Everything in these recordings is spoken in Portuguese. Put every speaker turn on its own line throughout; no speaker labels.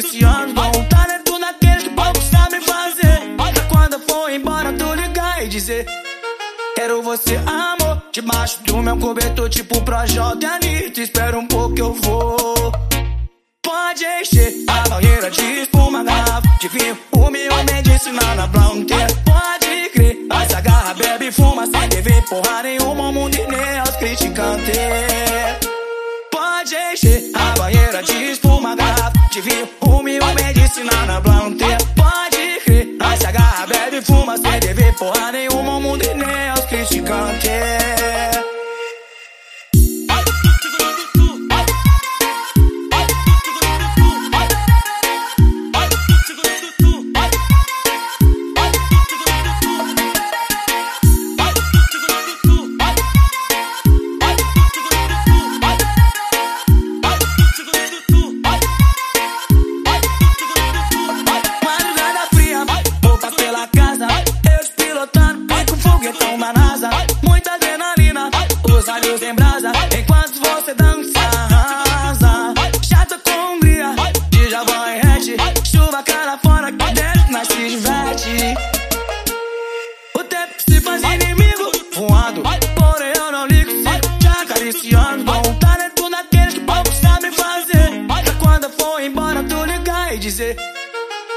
viciando. Olha talento naqueles que poucos sabem fazer. Olha quando for embora, tu ligar e dizer: Quero você, amor. Debaixo do meu cobertor, tipo Projota e é Anitta. Espera um pouco que eu vou. Pode encher a banheira de espuma, garrafa de vinho. O meu medicinal na bronqueira. Pode crer, mas agarra, bebe e fuma sem dever. Porra nenhuma, o mundo e nem aos criticantes. Pode encher a banheira de espuma, garrafa de vinho o meu medicina na dizer.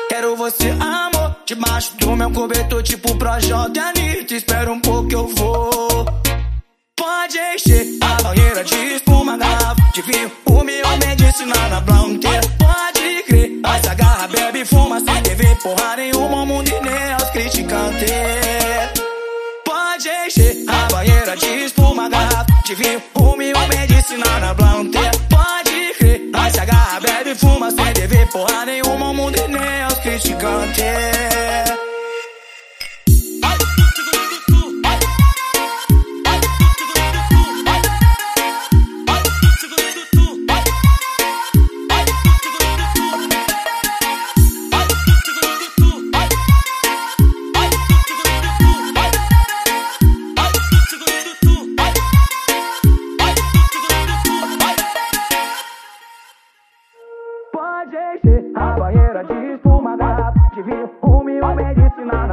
Quero você, amor, debaixo do meu cobertor Tipo Projota e Anitta, espera um pouco que eu vou. Pode encher a banheira de espuma, garrafa de vinho, o meu medicina na brown Pode crer, mas agarra, bebe, fuma sem dever porra nenhuma, o mundo e nem aos criticantes. Pode encher a banheira de espuma, garrafa de vinho, o pode encher a banheira de espuma, garrafa vinho, o meu medicina